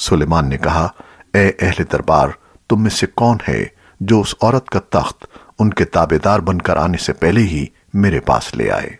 سلیمان نے کہا، اے اہل دربار، تم میں سے کون ہے جو اس عورت کا تخت ان کے تابع دار بن کر آنے سے پہلے ہی میرے پاس لے آئے؟